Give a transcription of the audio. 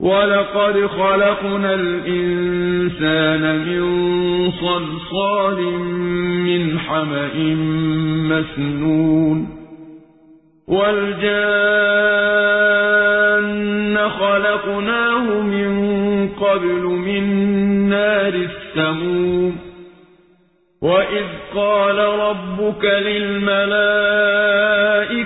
وَلَقَدْ خَلَقْنَا الْإِنسَانَ مِن صَلْصَالٍ مِّنْ حَمَإٍ مَّسْنُونٍ وَالْجَانَّ خَلَقْنَاهُ مِن قَبْلُ مِن نَّارِ السَّمُومِ وَإِذْ قَالَ رَبُّكَ لِلْمَلَائِكَةِ